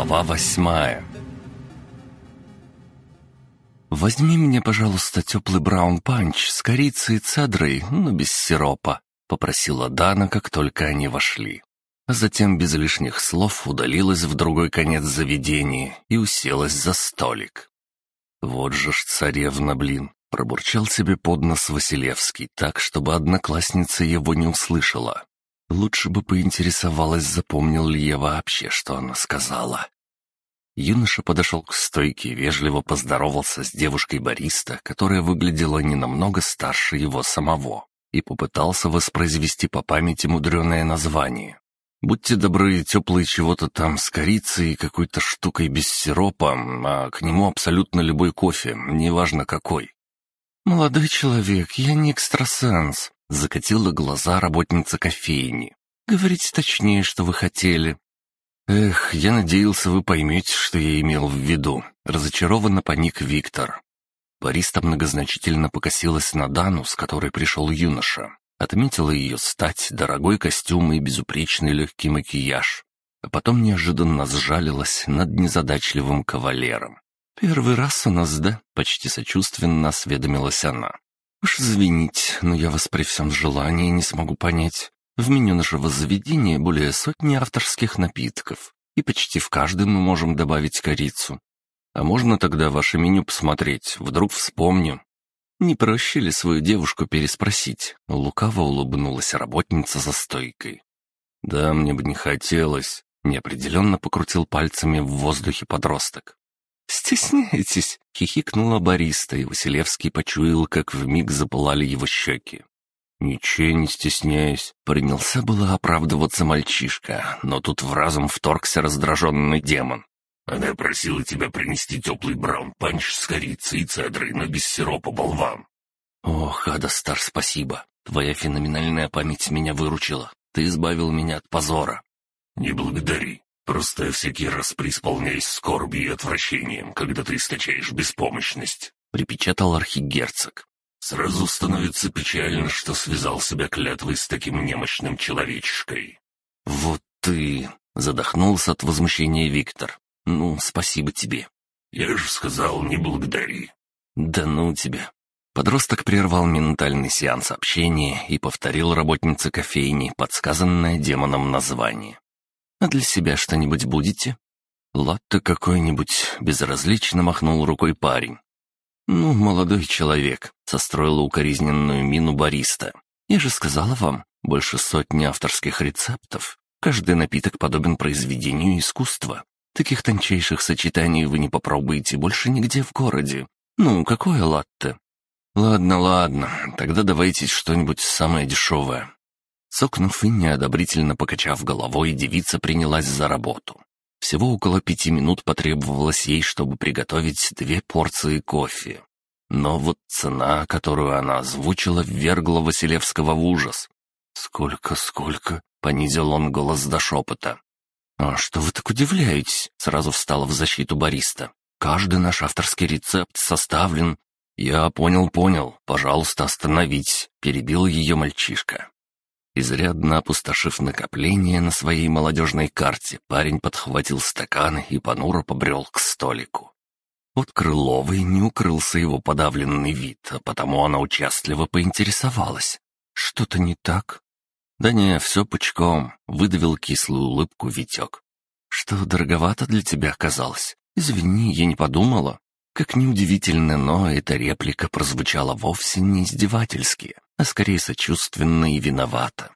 Глава восьмая «Возьми мне, пожалуйста, теплый браун-панч с корицей и цедрой, но без сиропа», — попросила Дана, как только они вошли. А затем без лишних слов удалилась в другой конец заведения и уселась за столик. «Вот же ж царевна, блин!» — пробурчал себе под нос Василевский так, чтобы одноклассница его не услышала. Лучше бы поинтересовалась, запомнил ли я вообще, что она сказала. Юноша подошел к стойке, вежливо поздоровался с девушкой-бариста, которая выглядела не намного старше его самого, и попытался воспроизвести по памяти мудреное название. «Будьте добры, теплый чего-то там с корицей и какой-то штукой без сиропа, а к нему абсолютно любой кофе, неважно какой». «Молодой человек, я не экстрасенс», Закатила глаза работница кофейни. «Говорите точнее, что вы хотели». «Эх, я надеялся, вы поймете, что я имел в виду». Разочарованно паник Виктор. Бариста многозначительно покосилась на Дану, с которой пришел юноша. Отметила ее стать, дорогой костюм и безупречный легкий макияж. А потом неожиданно сжалилась над незадачливым кавалером. «Первый раз у нас, да?» — почти сочувственно осведомилась она. «Уж извините, но я вас при всем желании не смогу понять. В меню нашего заведения более сотни авторских напитков, и почти в каждый мы можем добавить корицу. А можно тогда ваше меню посмотреть, вдруг вспомню?» «Не проще ли свою девушку переспросить?» Лукаво улыбнулась работница за стойкой. «Да, мне бы не хотелось», — неопределенно покрутил пальцами в воздухе подросток. «Стесняетесь?» — хихикнула бариста, и Василевский почуял, как вмиг запылали его щеки. «Ничего не стесняюсь», — принялся было оправдываться мальчишка, но тут в разум вторгся раздраженный демон. «Она просила тебя принести теплый браун-панч с корицей и цедрой, но без сиропа, болван». «Ох, Адастар, спасибо. Твоя феноменальная память меня выручила. Ты избавил меня от позора». «Не благодари. Просто я всякий раз преисполняюсь скорбью и отвращением, когда ты источаешь беспомощность», — припечатал архигерцог. «Сразу становится печально, что связал себя клятвой с таким немощным человечешкой». «Вот ты...» — задохнулся от возмущения Виктор. «Ну, спасибо тебе». «Я же сказал, не благодари». «Да ну тебя». Подросток прервал ментальный сеанс общения и повторил работнице кофейни подсказанное демоном название. А для себя что-нибудь будете?» «Латте какой-нибудь», — безразлично махнул рукой парень. «Ну, молодой человек», — состроила укоризненную мину бариста. «Я же сказала вам, больше сотни авторских рецептов. Каждый напиток подобен произведению искусства. Таких тончайших сочетаний вы не попробуете больше нигде в городе. Ну, какое латте?» «Ладно, ладно, тогда давайте что-нибудь самое дешевое. Сокнув и неодобрительно покачав головой, девица принялась за работу. Всего около пяти минут потребовалось ей, чтобы приготовить две порции кофе. Но вот цена, которую она озвучила, ввергла Василевского в ужас. «Сколько, сколько?» — понизил он голос до шепота. «А что вы так удивляетесь?» — сразу встала в защиту бариста. «Каждый наш авторский рецепт составлен...» «Я понял, понял. Пожалуйста, остановить», — перебил ее мальчишка. Изрядно опустошив накопление на своей молодежной карте, парень подхватил стакан и понуро побрел к столику. От Крыловой не укрылся его подавленный вид, а потому она участливо поинтересовалась. «Что-то не так?» «Да не, все пучком», — выдавил кислую улыбку Витек. «Что, дороговато для тебя оказалось? Извини, я не подумала». Как неудивительно, но эта реплика прозвучала вовсе не издевательски, а скорее сочувственно и виновата.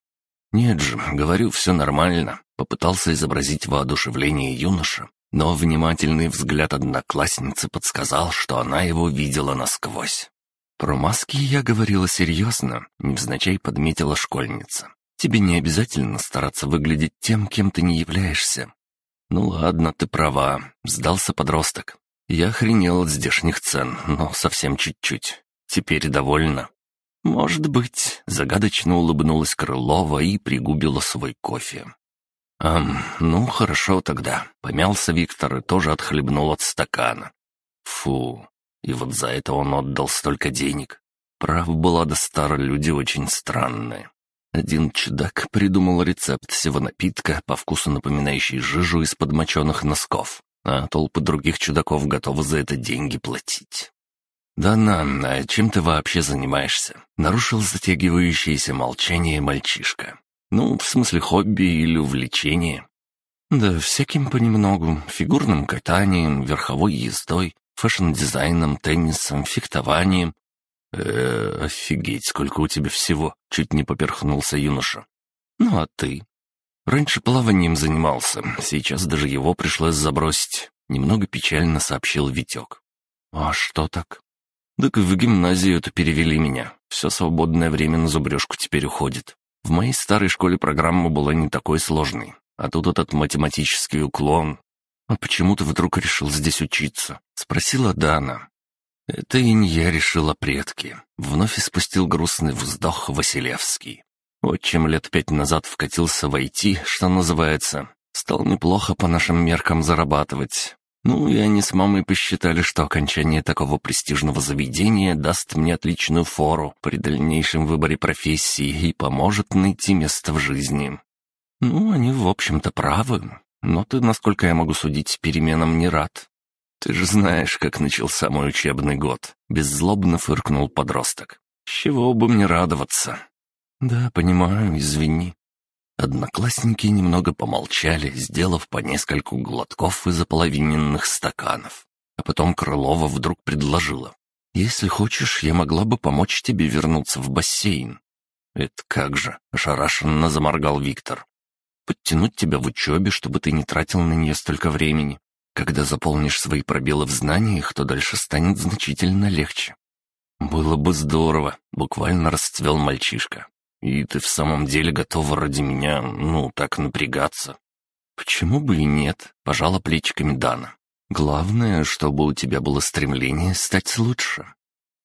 «Нет же, говорю, все нормально», — попытался изобразить воодушевление юноша, но внимательный взгляд одноклассницы подсказал, что она его видела насквозь. «Про маски я говорила серьезно», — невзначай подметила школьница. «Тебе не обязательно стараться выглядеть тем, кем ты не являешься». «Ну ладно, ты права», — сдался подросток. Я охренел от здешних цен, но совсем чуть-чуть. Теперь довольна. «Может быть», — загадочно улыбнулась Крылова и пригубила свой кофе. «Ам, ну хорошо тогда», — помялся Виктор и тоже отхлебнул от стакана. «Фу, и вот за это он отдал столько денег. Прав была до старые люди очень странные. Один чудак придумал рецепт всего напитка, по вкусу напоминающий жижу из подмоченных носков, а толпы других чудаков готовы за это деньги платить. «Да, Нан, а чем ты вообще занимаешься?» — нарушил затягивающееся молчание мальчишка. «Ну, в смысле хобби или увлечение?» «Да всяким понемногу. Фигурным катанием, верховой ездой, fashion -дизайном, теннисом, фехтованием». «Э, офигеть, сколько у тебя всего!» — чуть не поперхнулся юноша. «Ну а ты?» «Раньше плаванием занимался, сейчас даже его пришлось забросить», — немного печально сообщил Витек. «А что так?» «Так в гимназию это перевели меня. Все свободное время на зубрежку теперь уходит. В моей старой школе программа была не такой сложной. А тут этот математический уклон. «А почему ты вдруг решил здесь учиться?» — спросила Дана. «Это и не я решила предки», — вновь испустил грустный вздох Василевский. Вот чем лет пять назад вкатился в IT, что называется. Стал неплохо по нашим меркам зарабатывать. Ну, и они с мамой посчитали, что окончание такого престижного заведения даст мне отличную фору при дальнейшем выборе профессии и поможет найти место в жизни. «Ну, они, в общем-то, правы. Но ты, насколько я могу судить, переменам не рад. Ты же знаешь, как начался мой учебный год». Беззлобно фыркнул подросток. «С чего бы мне радоваться?» «Да, понимаю, извини». Одноклассники немного помолчали, сделав по нескольку глотков из ополовиненных стаканов. А потом Крылова вдруг предложила. «Если хочешь, я могла бы помочь тебе вернуться в бассейн». «Это как же?» — ошарашенно заморгал Виктор подтянуть тебя в учебе, чтобы ты не тратил на нее столько времени. Когда заполнишь свои пробелы в знаниях, то дальше станет значительно легче. Было бы здорово, буквально расцвел мальчишка. И ты в самом деле готова ради меня, ну, так напрягаться. Почему бы и нет, пожала плечиками Дана. Главное, чтобы у тебя было стремление стать лучше.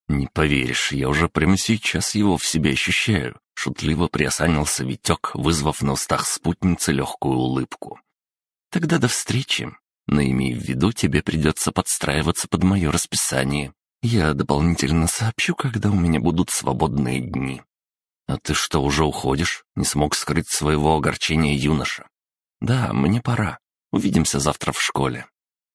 Не поверишь, я уже прямо сейчас его в себе ощущаю. Шутливо приосанился Витек, вызвав на устах спутницы легкую улыбку. «Тогда до встречи. Но имей в виду, тебе придется подстраиваться под мое расписание. Я дополнительно сообщу, когда у меня будут свободные дни». «А ты что, уже уходишь?» — не смог скрыть своего огорчения юноша. «Да, мне пора. Увидимся завтра в школе».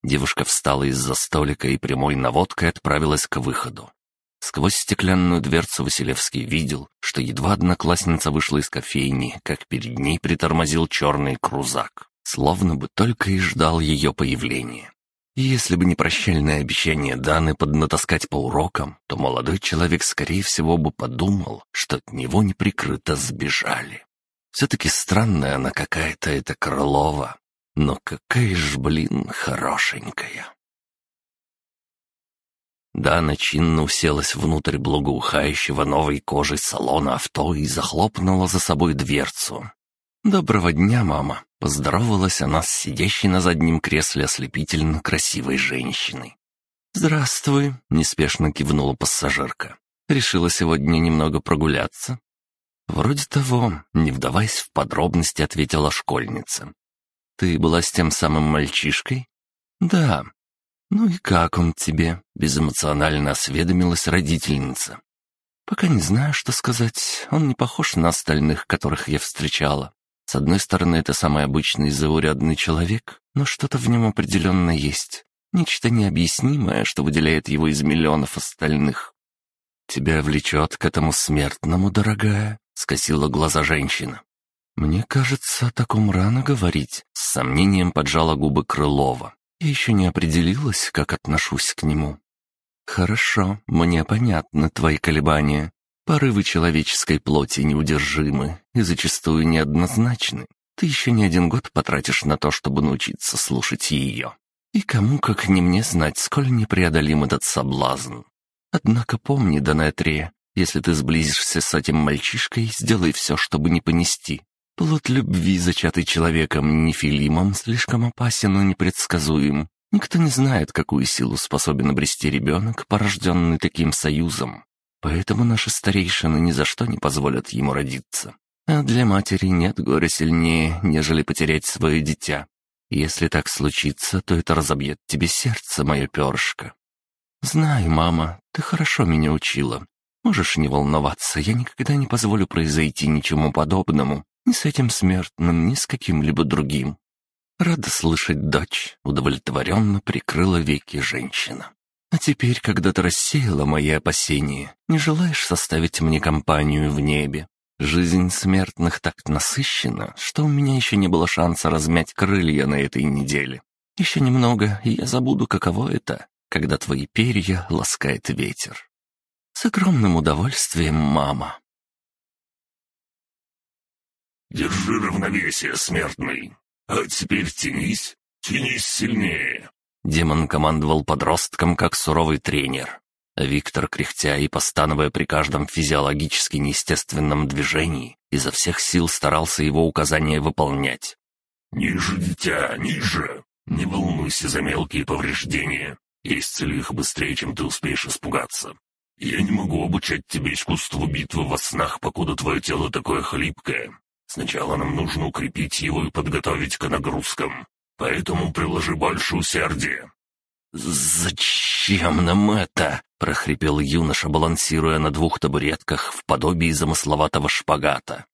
Девушка встала из-за столика и прямой наводкой отправилась к выходу. Сквозь стеклянную дверцу Василевский видел, что едва одноклассница вышла из кофейни, как перед ней притормозил черный крузак, словно бы только и ждал ее появления. Если бы не прощальное обещание Даны поднатаскать по урокам, то молодой человек, скорее всего, бы подумал, что от него неприкрыто сбежали. Все-таки странная она какая-то эта Крылова, но какая ж, блин, хорошенькая. Дана чинно уселась внутрь благоухающего новой кожей салона авто и захлопнула за собой дверцу. «Доброго дня, мама!» — поздоровалась она с сидящей на заднем кресле ослепительно красивой женщиной. «Здравствуй!» — неспешно кивнула пассажирка. «Решила сегодня немного прогуляться?» «Вроде того», — не вдаваясь в подробности, ответила школьница. «Ты была с тем самым мальчишкой?» «Да, «Ну и как он тебе?» — безэмоционально осведомилась родительница. «Пока не знаю, что сказать. Он не похож на остальных, которых я встречала. С одной стороны, это самый обычный заурядный человек, но что-то в нем определенно есть. Нечто необъяснимое, что выделяет его из миллионов остальных. «Тебя влечет к этому смертному, дорогая?» — скосила глаза женщина. «Мне кажется, о таком рано говорить», — с сомнением поджала губы Крылова. Я еще не определилась, как отношусь к нему. Хорошо, мне понятны твои колебания. Порывы человеческой плоти неудержимы и зачастую неоднозначны. Ты еще не один год потратишь на то, чтобы научиться слушать ее. И кому, как не мне, знать, сколь непреодолим этот соблазн. Однако помни, Донетрия, если ты сблизишься с этим мальчишкой, сделай все, чтобы не понести. Плод любви, зачатый человеком Нефилимом, слишком опасен и непредсказуем. Никто не знает, какую силу способен обрести ребенок, порожденный таким союзом. Поэтому наши старейшины ни за что не позволят ему родиться. А для матери нет горя сильнее, нежели потерять свое дитя. Если так случится, то это разобьет тебе сердце, мое перышко. Знаю, мама, ты хорошо меня учила. Можешь не волноваться, я никогда не позволю произойти ничему подобному, ни с этим смертным, ни с каким-либо другим». «Рада слышать, дочь», — удовлетворенно прикрыла веки женщина. «А теперь, когда ты рассеяла мои опасения, не желаешь составить мне компанию в небе? Жизнь смертных так насыщена, что у меня еще не было шанса размять крылья на этой неделе. Еще немного, и я забуду, каково это, когда твои перья ласкает ветер. С огромным удовольствием, мама. «Держи равновесие, смертный. А теперь тянись, тянись сильнее». Демон командовал подростком, как суровый тренер. Виктор, кряхтя и постановая при каждом физиологически неестественном движении, изо всех сил старался его указания выполнять. «Ниже, дитя, ниже! Не волнуйся за мелкие повреждения. Я исцелю их быстрее, чем ты успеешь испугаться. Я не могу обучать тебе искусству битвы во снах, покуда твое тело такое хлипкое. Сначала нам нужно укрепить его и подготовить к нагрузкам. Поэтому приложи больше усердия». «Зачем нам это?» — прохрипел юноша, балансируя на двух табуретках в подобии замысловатого шпагата.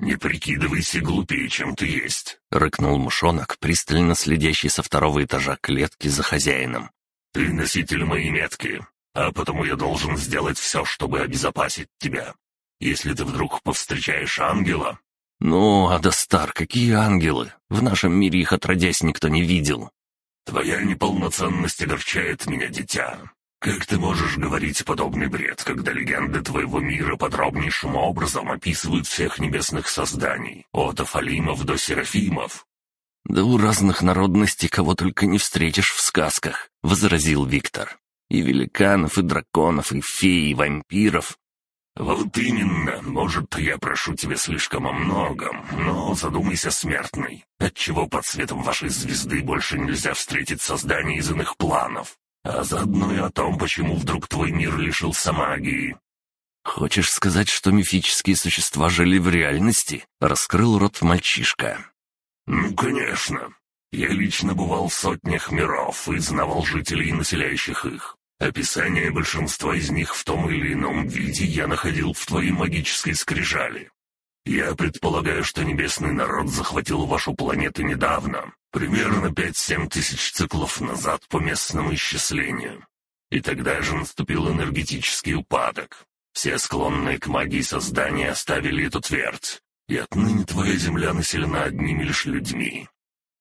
«Не прикидывайся глупее, чем ты есть», — рыкнул мушонок, пристально следящий со второго этажа клетки за хозяином. «Ты носитель моей метки, а потому я должен сделать все, чтобы обезопасить тебя. Если ты вдруг повстречаешь ангела...» «Ну, Адастар, какие ангелы? В нашем мире их отродясь никто не видел». «Твоя неполноценность огорчает меня, дитя. Как ты можешь говорить подобный бред, когда легенды твоего мира подробнейшим образом описывают всех небесных созданий, от Афалимов до Серафимов?» «Да у разных народностей кого только не встретишь в сказках», — возразил Виктор. «И великанов, и драконов, и фей, и вампиров». «Вот именно. Может, я прошу тебя слишком о многом, но задумайся, смертный. Отчего под светом вашей звезды больше нельзя встретить создание из иных планов? а заодно и о том, почему вдруг твой мир лишился магии». «Хочешь сказать, что мифические существа жили в реальности?» — раскрыл рот мальчишка. «Ну, конечно. Я лично бывал в сотнях миров и знавал жителей, населяющих их. Описание большинства из них в том или ином виде я находил в твоей магической скрижали. Я предполагаю, что небесный народ захватил вашу планету недавно, Примерно пять-семь тысяч циклов назад по местному исчислению. И тогда же наступил энергетический упадок. Все склонные к магии создания оставили эту твердь, и отныне твоя земля населена одними лишь людьми.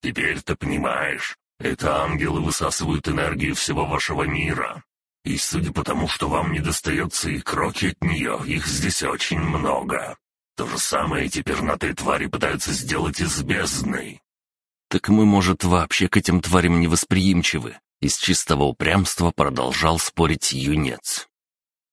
Теперь ты понимаешь, это ангелы высасывают энергию всего вашего мира. И судя по тому, что вам не достается и кроки от нее, их здесь очень много. То же самое эти пернатые твари пытаются сделать из бездны. «Так мы, может, вообще к этим тварям невосприимчивы?» Из чистого упрямства продолжал спорить юнец.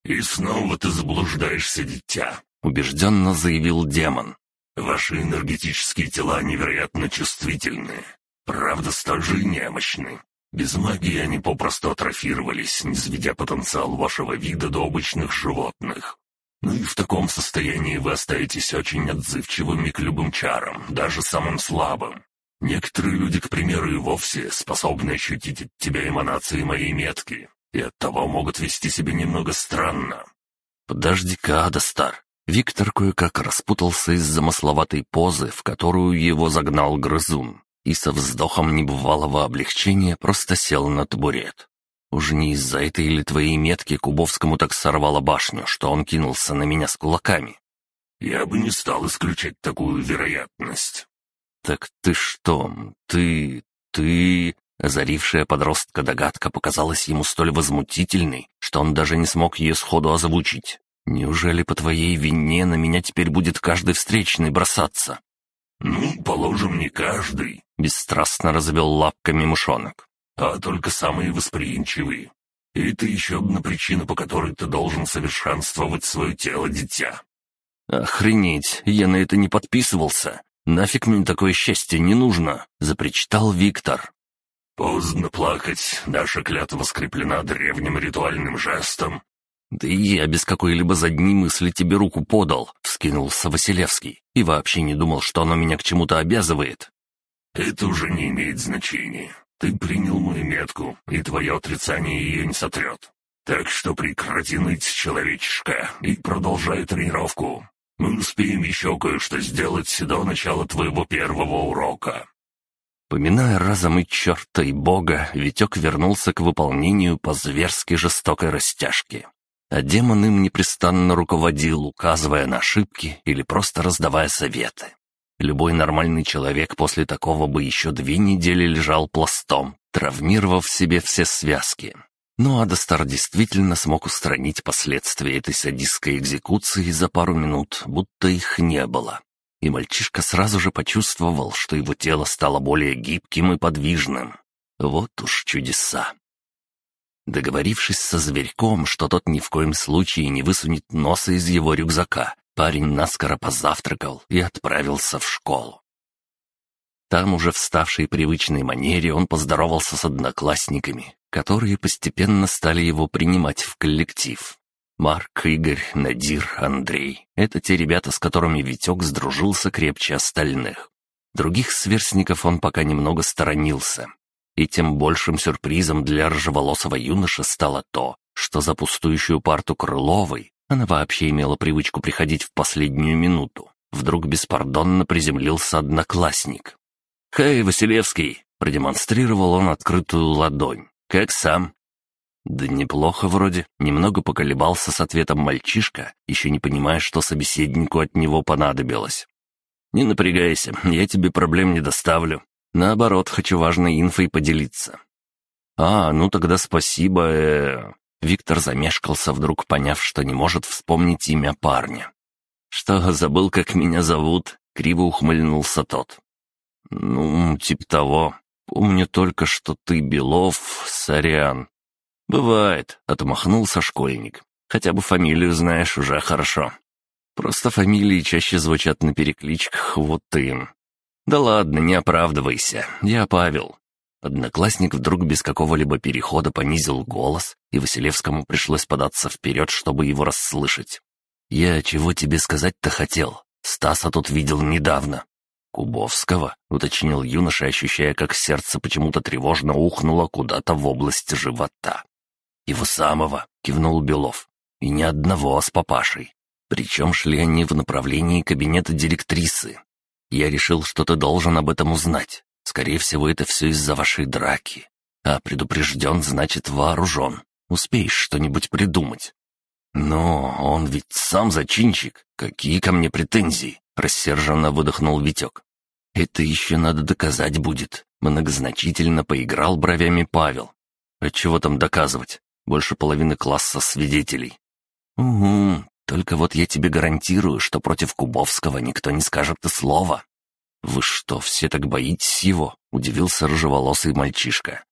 «И снова ты заблуждаешься, дитя», — убежденно заявил демон. «Ваши энергетические тела невероятно чувствительны. Правда, же немощны. Без магии они попросту атрофировались, не сведя потенциал вашего вида до обычных животных. Ну и в таком состоянии вы остаетесь очень отзывчивыми к любым чарам, даже самым слабым. Некоторые люди, к примеру, и вовсе способны ощутить от тебя эманации моей метки, и оттого могут вести себя немного странно». «Подожди-ка, Адастар». Виктор кое-как распутался из замысловатой позы, в которую его загнал грызун, и со вздохом небывалого облегчения просто сел на табурет. Уж не из-за этой или твоей метки Кубовскому так сорвало башню, что он кинулся на меня с кулаками. «Я бы не стал исключать такую вероятность. «Так ты что? Ты... ты...» Озарившая подростка догадка показалась ему столь возмутительной, что он даже не смог ее сходу озвучить. «Неужели по твоей вине на меня теперь будет каждый встречный бросаться?» «Ну, положим, не каждый», — бесстрастно развел лапками мушонок. «А только самые восприимчивые. И это еще одна причина, по которой ты должен совершенствовать свое тело, дитя». «Охренеть, я на это не подписывался. «Нафиг мне такое счастье не нужно!» — запричитал Виктор. «Поздно плакать. Наша клятва скреплена древним ритуальным жестом». «Да и я без какой-либо задней мысли тебе руку подал», — вскинулся Василевский. «И вообще не думал, что оно меня к чему-то обязывает». «Это уже не имеет значения. Ты принял мою метку, и твое отрицание ее не сотрет. Так что прекрати ныть, человечишка, и продолжай тренировку. Мы успеем еще кое-что сделать до начала твоего первого урока». Поминая разом и черта, и бога, Витек вернулся к выполнению по-зверски жестокой растяжки. А демон им непрестанно руководил, указывая на ошибки или просто раздавая советы. Любой нормальный человек после такого бы еще две недели лежал пластом, травмировав себе все связки. Но Адастар действительно смог устранить последствия этой садистской экзекуции за пару минут, будто их не было. И мальчишка сразу же почувствовал, что его тело стало более гибким и подвижным. Вот уж чудеса. Договорившись со зверьком, что тот ни в коем случае не высунет носа из его рюкзака, парень наскоро позавтракал и отправился в школу. Там уже в ставшей привычной манере он поздоровался с одноклассниками, которые постепенно стали его принимать в коллектив. Марк, Игорь, Надир, Андрей — это те ребята, с которыми Витек сдружился крепче остальных. Других сверстников он пока немного сторонился. И тем большим сюрпризом для ржеволосого юноши стало то, что за пустующую парту Крыловой она вообще имела привычку приходить в последнюю минуту. Вдруг беспардонно приземлился одноклассник. «Хей, Василевский!» — продемонстрировал он открытую ладонь. «Как сам?» «Да неплохо вроде», — немного поколебался с ответом мальчишка, еще не понимая, что собеседнику от него понадобилось. «Не напрягайся, я тебе проблем не доставлю. Наоборот, хочу важной инфой поделиться». «А, ну тогда спасибо, э...» Виктор замешкался, вдруг поняв, что не может вспомнить имя парня. «Что, забыл, как меня зовут?» — криво ухмыльнулся тот. «Ну, типа того. Помню только, что ты Белов, сорян». «Бывает», — отмахнулся школьник. «Хотя бы фамилию знаешь уже хорошо. Просто фамилии чаще звучат на перекличках, вот ты. Да ладно, не оправдывайся. Я Павел». Одноклассник вдруг без какого-либо перехода понизил голос, и Василевскому пришлось податься вперед, чтобы его расслышать. «Я чего тебе сказать-то хотел? Стаса тут видел недавно. «Кубовского?» — уточнил юноша, ощущая, как сердце почему-то тревожно ухнуло куда-то в область живота. «Его самого!» — кивнул Белов. «И ни одного а с папашей. Причем шли они в направлении кабинета директрисы. Я решил, что ты должен об этом узнать. Скорее всего, это все из-за вашей драки. А предупрежден, значит, вооружен. Успеешь что-нибудь придумать». «Но он ведь сам зачинщик. Какие ко мне претензии?» — рассерженно выдохнул Витек. «Это еще надо доказать будет», — многозначительно поиграл бровями Павел. «А чего там доказывать? Больше половины класса свидетелей». «Угу, только вот я тебе гарантирую, что против Кубовского никто не скажет и слова». «Вы что, все так боитесь его?» — удивился рыжеволосый мальчишка.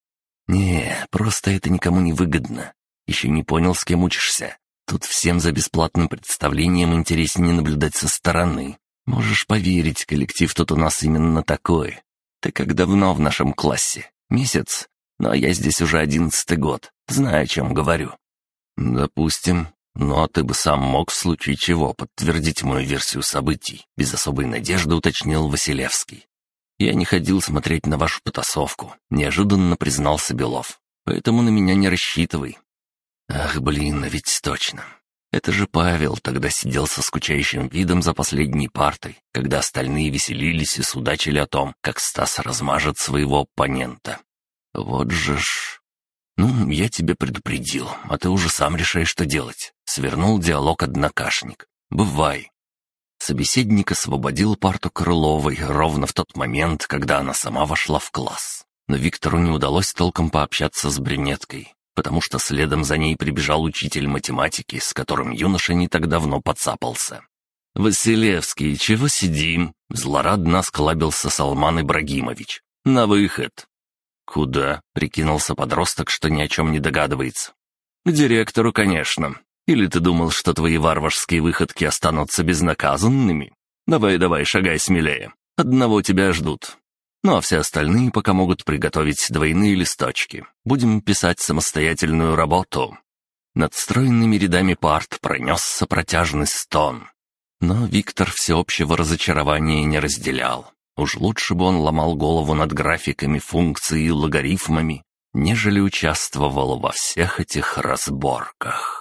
«Не, просто это никому не выгодно. Еще не понял, с кем учишься. Тут всем за бесплатным представлением интереснее наблюдать со стороны. Можешь поверить, коллектив тут у нас именно такой. Ты как давно в нашем классе? Месяц? Ну, а я здесь уже одиннадцатый год. Знаю, о чем говорю. Допустим. А ты бы сам мог в случае чего подтвердить мою версию событий, без особой надежды уточнил Василевский. Я не ходил смотреть на вашу потасовку, неожиданно признался Белов. Поэтому на меня не рассчитывай. Ах, блин, а ведь точно. Это же Павел тогда сидел со скучающим видом за последней партой, когда остальные веселились и судачили о том, как Стас размажет своего оппонента. Вот же ж... «Ну, я тебя предупредил, а ты уже сам решаешь, что делать», — свернул диалог однокашник. «Бывай». Собеседник освободил парту Крыловой ровно в тот момент, когда она сама вошла в класс. Но Виктору не удалось толком пообщаться с брюнеткой потому что следом за ней прибежал учитель математики, с которым юноша не так давно подцапался. «Василевский, чего сидим?» — злорадно осклабился Салман Ибрагимович. «На выход!» «Куда?» — прикинулся подросток, что ни о чем не догадывается. «К директору, конечно. Или ты думал, что твои варварские выходки останутся безнаказанными? Давай-давай, шагай смелее. Одного тебя ждут. Ну а все остальные пока могут приготовить двойные листочки. Будем писать самостоятельную работу». Над стройными рядами парт пронесся протяжный стон. Но Виктор всеобщего разочарования не разделял. Уж лучше бы он ломал голову над графиками, функций и логарифмами, нежели участвовал во всех этих разборках.